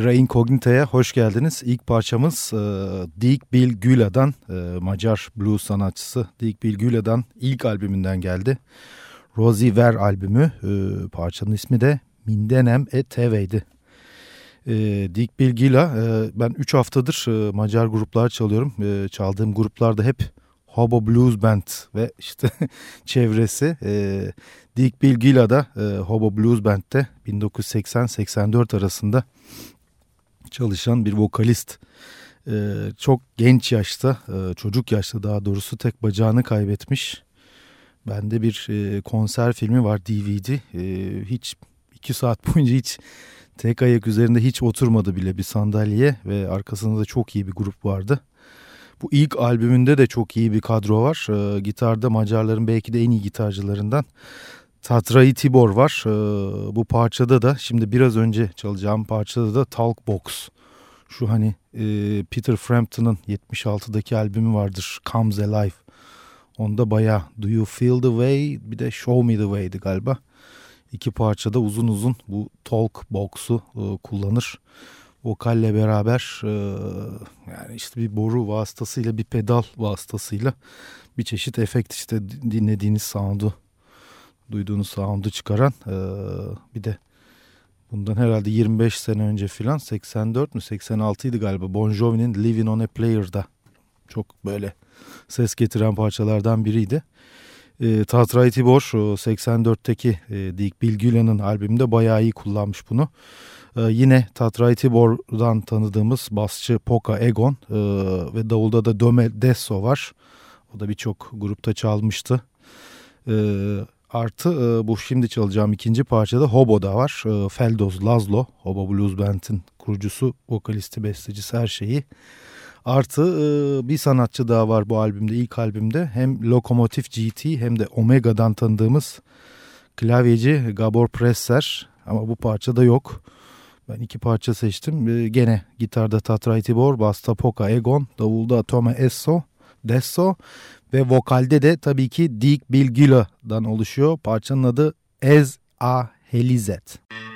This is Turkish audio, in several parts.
Terra Incognita'ya hoş geldiniz. İlk parçamız e, Dick Bill Güla'dan, e, Macar blues sanatçısı Dick Bill Güla'dan ilk albümünden geldi. Rosie Ver albümü, e, parçanın ismi de Mindenem e Teve'ydi. E, Dick Bill Gila, e, ben 3 haftadır e, Macar gruplar çalıyorum. E, çaldığım gruplarda hep Hobo Blues Band ve işte çevresi. E, Dick Bill Gila da e, Hobo Blues Band'te 1980-84 arasında çalışan bir vokalist. Ee, çok genç yaşta, e, çocuk yaşta daha doğrusu tek bacağını kaybetmiş. Bende bir e, konser filmi var DVD. E, hiç iki saat boyunca hiç tek ayak üzerinde hiç oturmadı bile bir sandalyeye ve arkasında da çok iyi bir grup vardı. Bu ilk albümünde de çok iyi bir kadro var. E, gitarda Macarların belki de en iyi gitarcılarından Tatrai Tibor var. Ee, bu parçada da şimdi biraz önce çalacağım parçada da Talk Box. Şu hani e, Peter Frampton'ın 76'daki albümü vardır Comes Alive. Onda baya Do You Feel The Way bir de Show Me The Way'di galiba. İki parçada uzun uzun bu Talk Box'u e, kullanır. Vokalle beraber e, yani işte bir boru vasıtasıyla bir pedal vasıtasıyla bir çeşit efekt işte dinlediğiniz sound'u duyduğunuz sound'u çıkaran e, bir de bundan herhalde 25 sene önce filan 84 mü 86 idi galiba Bon Jovi'nin Living on a Player'da çok böyle ses getiren parçalardan biriydi. E, Tatray Tibor 84'teki e, Dick Bilgüla'nın albümünde bayağı iyi kullanmış bunu. E, yine Tatray Tibor'dan tanıdığımız basçı Poka Egon e, ve davulda da Döme Desso var. O da birçok grupta çalmıştı. E, Artı e, bu şimdi çalacağım ikinci parçada Hobo'da var. E, Feldoz Lazlo, Hobo Blues Band'in kurucusu, vokalisti, bestecisi her şeyi. Artı e, bir sanatçı daha var bu albümde, ilk albümde. Hem Lokomotif GT hem de Omega'dan tanıdığımız klavyeci Gabor Presser. Ama bu parçada yok. Ben iki parça seçtim. Gene gitarda Tatray Tibor, basta Poka Egon, davulda Tome Esso, Desso ve vokalde de tabii ki Dick Bilgüla'dan oluşuyor. Parçanın adı Ez A Helizet. Müzik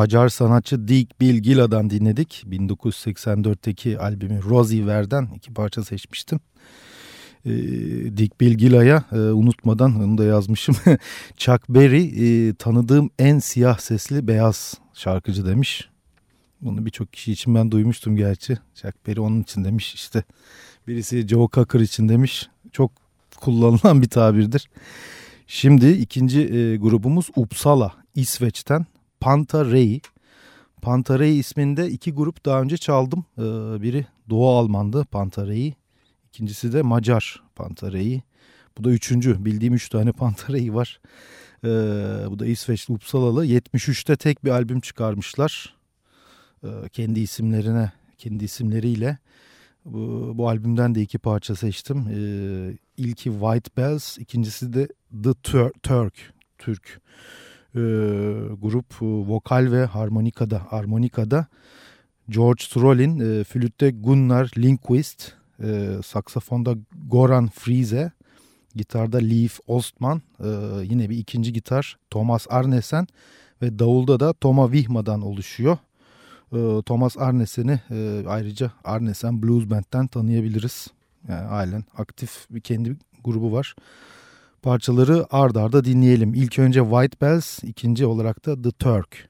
Macar sanatçı Dick Bill Gilla'dan dinledik. 1984'teki albümü Rosie Ver'den iki parça seçmiştim. Ee, Dick Bill Gilla'ya e, unutmadan onu da yazmışım. Chuck Berry e, tanıdığım en siyah sesli beyaz şarkıcı demiş. Bunu birçok kişi için ben duymuştum gerçi. Chuck Berry onun için demiş işte. Birisi Joe Cocker için demiş. Çok kullanılan bir tabirdir. Şimdi ikinci e, grubumuz Uppsala, İsveç'ten Pantarei. Pantarei isminde iki grup daha önce çaldım. Ee, biri Doğu Almandı Pantarei. İkincisi de Macar Pantarei. Bu da üçüncü. Bildiğim üç tane Pantarei var. Ee, bu da İsveçli Uppsalalı. 73'te tek bir albüm çıkarmışlar. Ee, kendi isimlerine, kendi isimleriyle. Bu, bu albümden de iki parça seçtim. Ee, ilki White Bells, ikincisi de The Tur- Turk, Türk e, grup e, vokal ve harmonikada harmonikada George Strollin, e, flütte Gunnar Lindquist, e, saksafonda Goran Friese, gitarda Leif Ostman, e, yine bir ikinci gitar Thomas Arnesen ve davulda da Toma Vihma'dan oluşuyor. E, Thomas Arnesen'i e, ayrıca Arnesen Blues Band'den tanıyabiliriz. Yani halen aktif bir kendi grubu var parçaları ard arda dinleyelim. İlk önce White Bells, ikinci olarak da The Turk.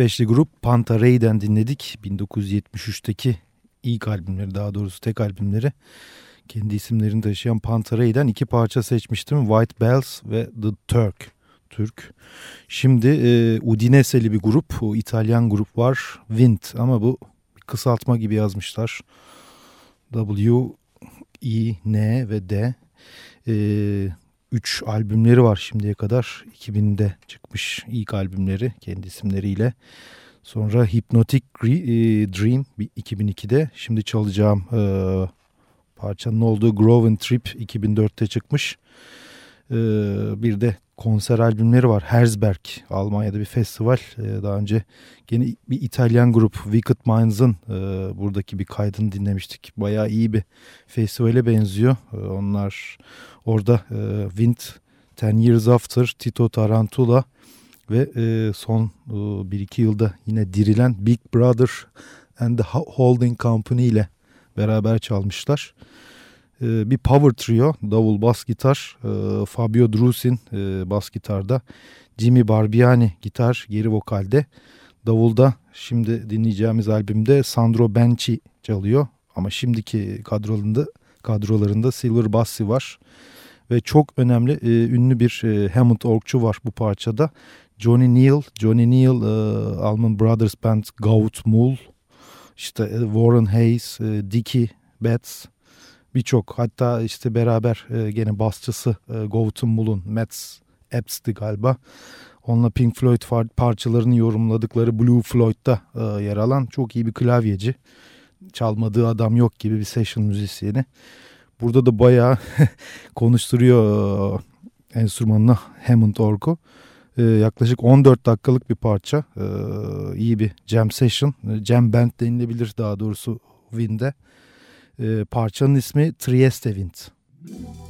İsveçli grup Pantarey'den dinledik. 1973'teki ilk albümleri daha doğrusu tek albümleri. Kendi isimlerini taşıyan Pantarey'den iki parça seçmiştim. White Bells ve The Turk. Türk. Şimdi e, Udinese'li bir grup, o İtalyan grup var. Wind ama bu kısaltma gibi yazmışlar. W, I, N ve D. E, üç albümleri var şimdiye kadar. 2000'de çıkmış ilk albümleri kendi isimleriyle. Sonra Hypnotic e, Dream 2002'de. Şimdi çalacağım e, parçanın olduğu Grove Trip 2004'te çıkmış. E, bir de konser albümleri var. Herzberg Almanya'da bir festival. E, daha önce yine bir İtalyan grup Wicked Minds'ın e, buradaki bir kaydını dinlemiştik. Bayağı iyi bir festivale benziyor. E, onlar orada e, Wind 10 Years After, Tito Tarantula ve e, son e, 1-2 yılda yine dirilen Big Brother and the Holding Company ile beraber çalmışlar. Bir power trio, davul bas gitar, e, Fabio Drusin e, bas gitarda, Jimmy Barbiani gitar, geri vokalde, davulda şimdi dinleyeceğimiz albümde Sandro Benci çalıyor. Ama şimdiki kadrolarında kadrolarında Silver Bassi var. Ve çok önemli e, ünlü bir e, Hammond orkçu var bu parçada. Johnny Neal, Johnny Neal, e, Alman Brothers Band, Gaut Mull, işte e, Warren Hayes, e, Dickie Betts birçok hatta işte beraber e, gene basçısı e, Gautam Mull'un Mets Eps'ti galiba. Onunla Pink Floyd parçalarını yorumladıkları Blue Floyd'da e, yer alan çok iyi bir klavyeci. Çalmadığı adam yok gibi bir session müzisyeni. Burada da bayağı konuşturuyor e, enstrümanına Hammond orku. E, yaklaşık 14 dakikalık bir parça. E, iyi bir jam session. E, jam band denilebilir daha doğrusu Wind'e. E, parçanın ismi Trieste Wind. Müzik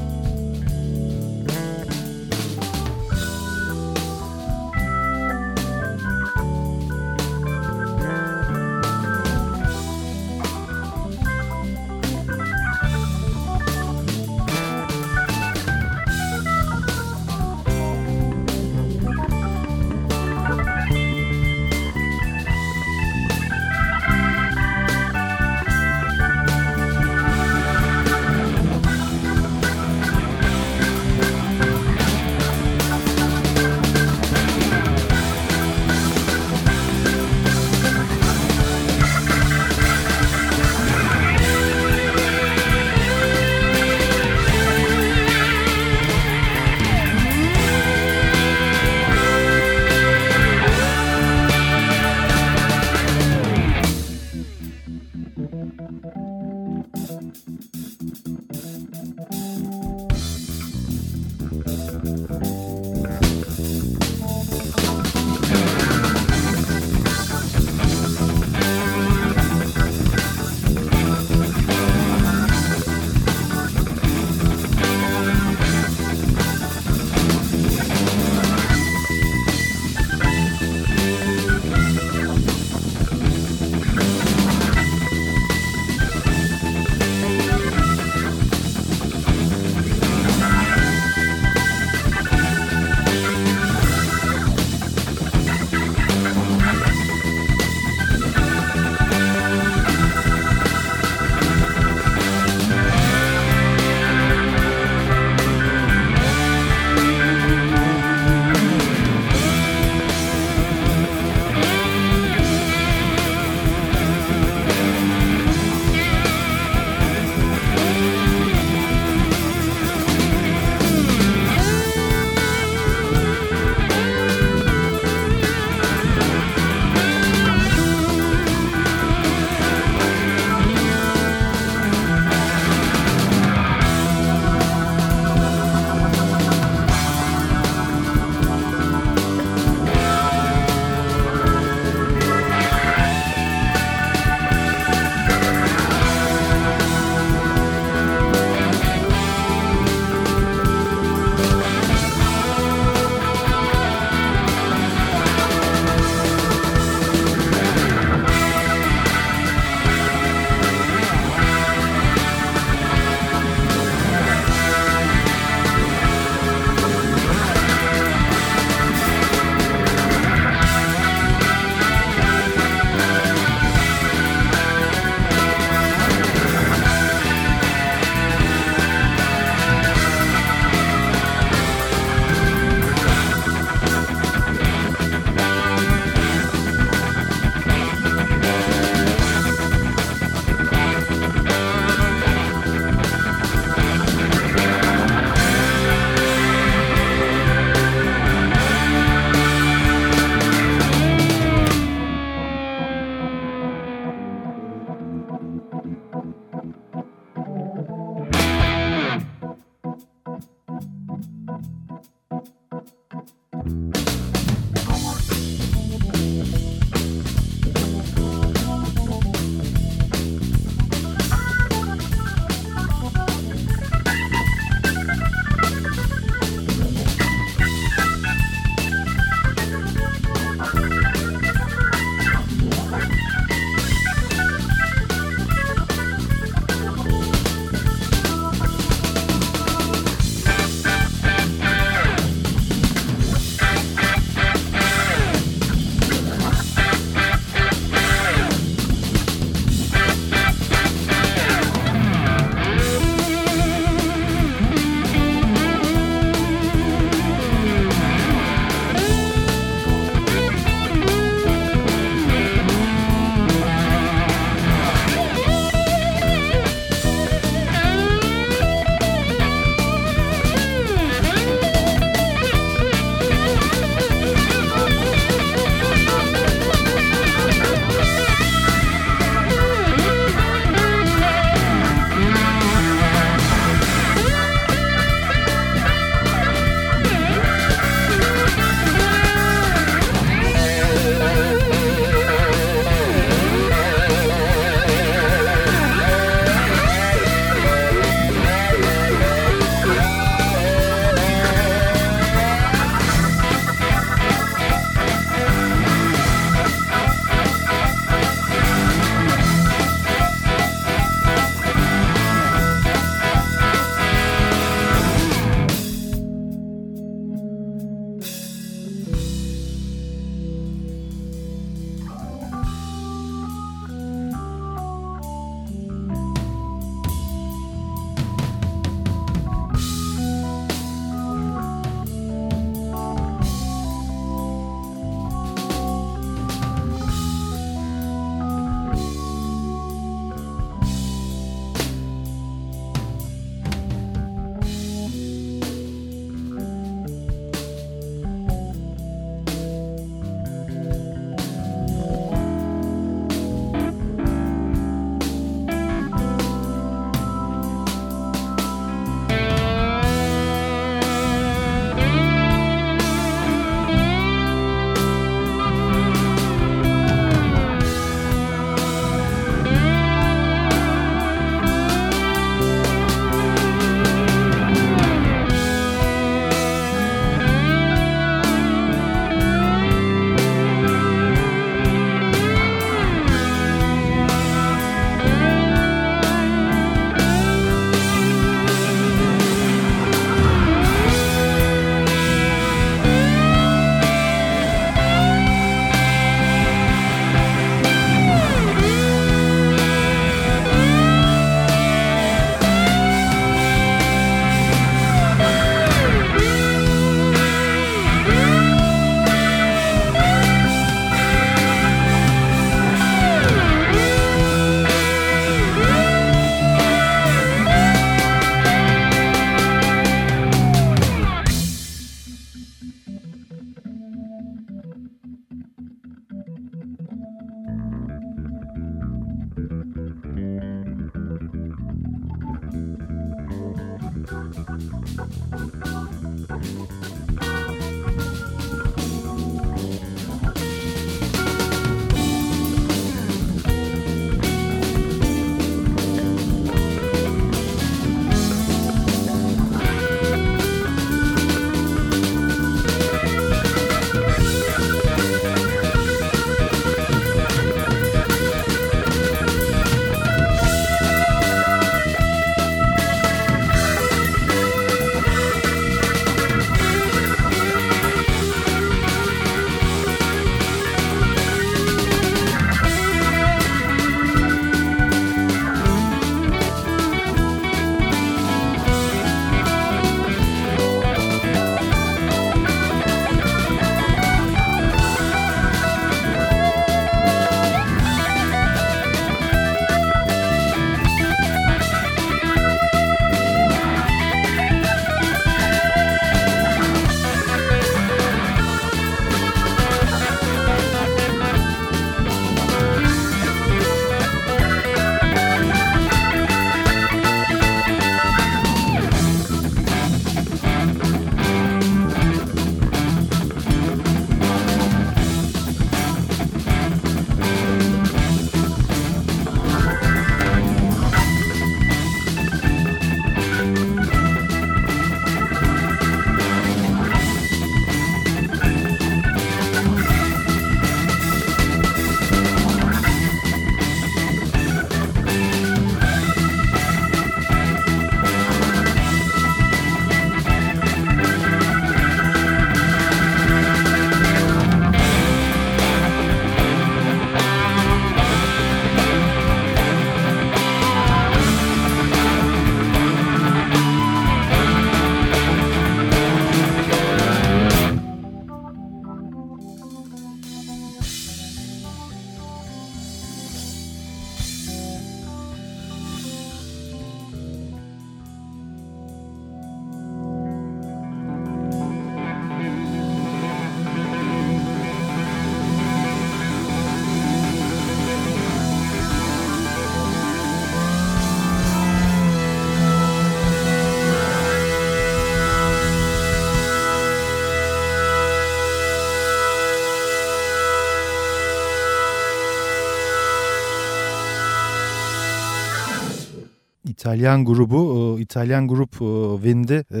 İtalyan grubu, e, İtalyan grup e, Wind'i e,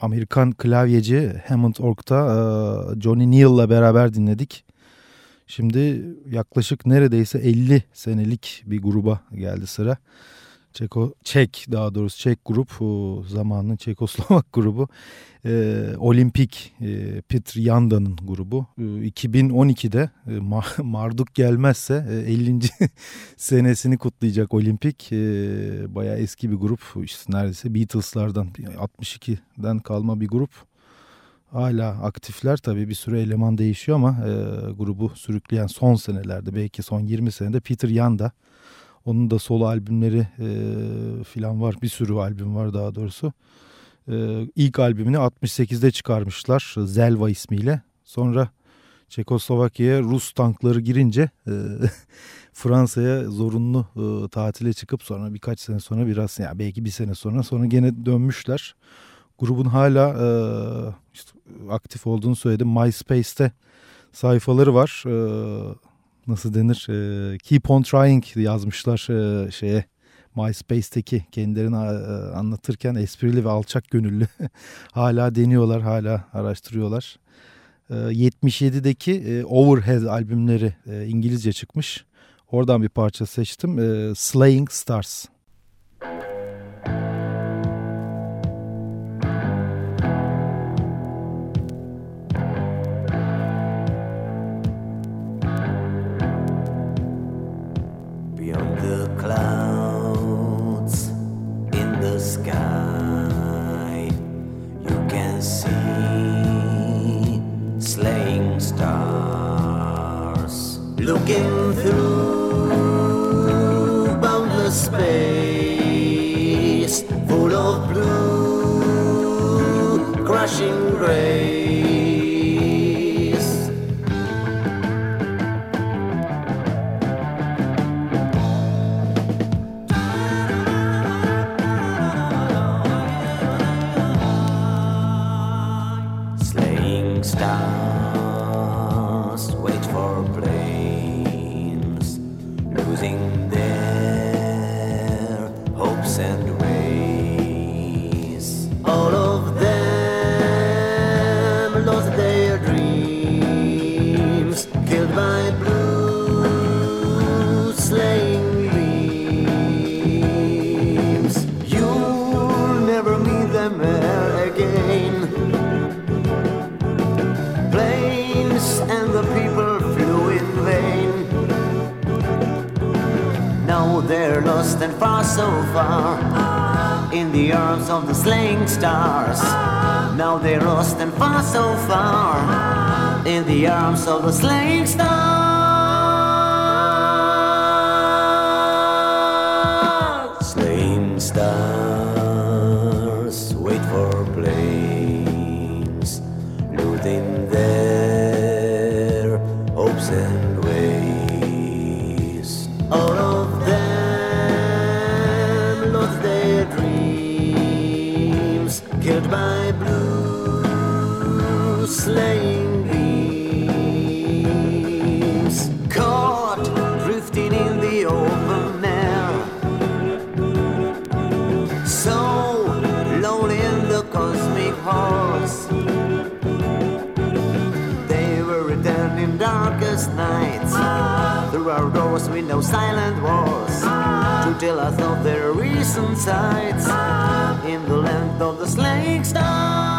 Amerikan klavyeci Hammond Ork'ta Johnny Neal'la beraber dinledik. Şimdi yaklaşık neredeyse 50 senelik bir gruba geldi sıra. Çeko, Çek daha doğrusu Çek grup zamanının Çekoslovak grubu. E, Olimpik e, Petr Yanda'nın grubu e, 2012'de e, Marduk gelmezse e, 50. senesini kutlayacak Olimpik. E, bayağı eski bir grup. İşte neredeyse Beatles'lardan 62'den kalma bir grup. Hala aktifler. Tabii bir sürü eleman değişiyor ama e, grubu sürükleyen son senelerde belki son 20 senede Peter Yanda onun da solo albümleri e, filan var. Bir sürü albüm var daha doğrusu. E, ilk albümünü 68'de çıkarmışlar. Zelva ismiyle. Sonra Çekoslovakya'ya Rus tankları girince e, Fransa'ya zorunlu e, tatile çıkıp sonra birkaç sene sonra biraz yani belki bir sene sonra sonra gene dönmüşler. Grubun hala e, işte, aktif olduğunu söyledim. MySpace'te sayfaları var. E, nasıl denir e, Keep on Trying yazmışlar e, şeye MySpace'teki kendilerini e, anlatırken esprili ve alçak gönüllü hala deniyorlar hala araştırıyorlar. E, 77'deki e, Overhead albümleri e, İngilizce çıkmış. Oradan bir parça seçtim. E, Slaying Stars. In the arms of the slaying stars. Now they rust and far so far in the arms of the slaying stars. Through our doors with no silent walls. To tell us of their recent sights. In the land of the slaying stars.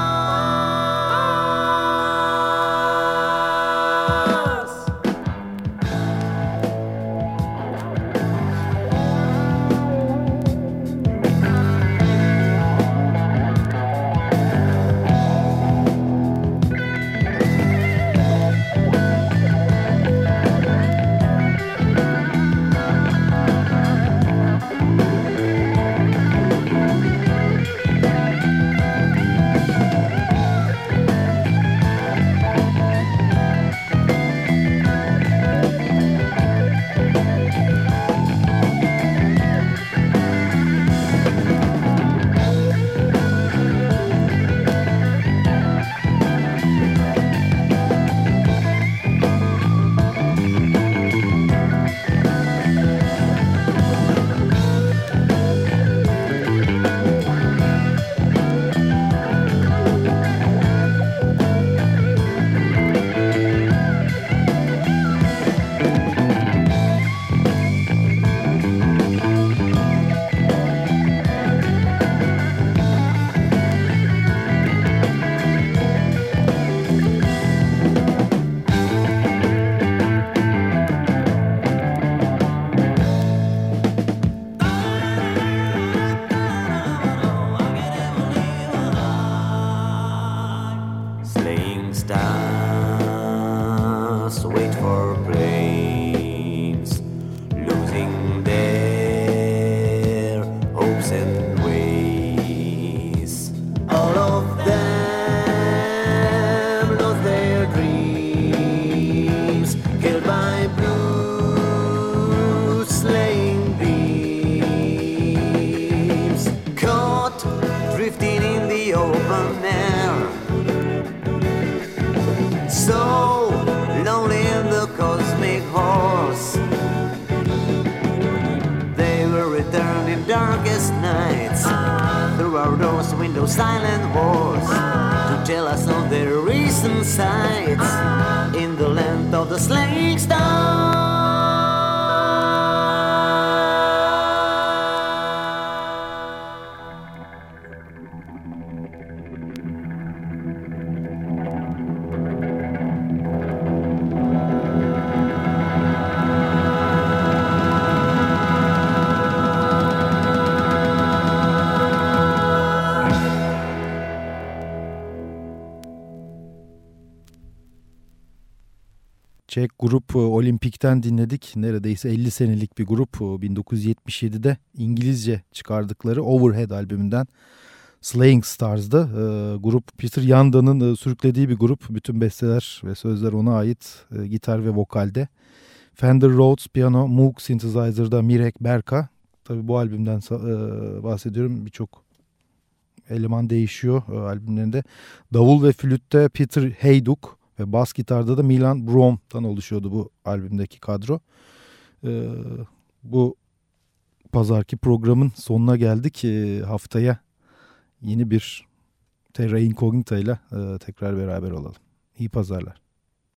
Windows, silent walls to tell us of their recent sights in the land of the slaying stars. Grup e, Olimpik'ten dinledik. Neredeyse 50 senelik bir grup. E, 1977'de İngilizce çıkardıkları Overhead albümünden Slaying Stars'da. E, grup Peter Yanda'nın e, sürüklediği bir grup. Bütün besteler ve sözler ona ait e, gitar ve vokalde. Fender Rhodes piyano, Moog synthesizer'da Mirek Berka. Tabii bu albümden e, bahsediyorum. Birçok eleman değişiyor e, albümlerinde. Davul ve flütte Peter Hayduk ve bas gitarda da Milan Brom'dan oluşuyordu bu albümdeki kadro. E, bu pazarki programın sonuna geldik. E, haftaya yeni bir Terra Incognita ile e, tekrar beraber olalım. İyi pazarlar.